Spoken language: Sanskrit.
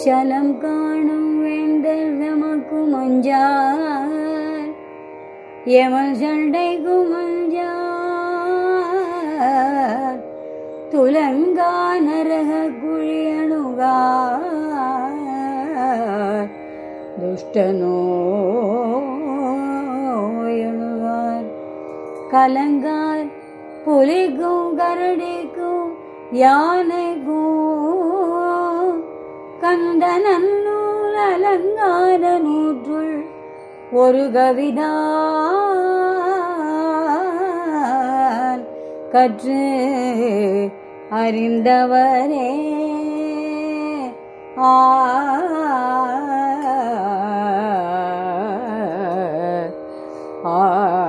சலம் காணும் வேந்தர் நமக்கும் மஞ்சார் எவன் சண்டை குமஞ்சார் துலங்கா நரக குழியணுகார் துஷ்டனோ எழுவார் கலங்கார் புலிக்கும் கரடிக்கும் யானைக்கும் வந்த நன்னூல் அலங்கார நூற்றுள் ஒரு கவிதான் கற்று அறிந்தவரே. ஆ. ஆ.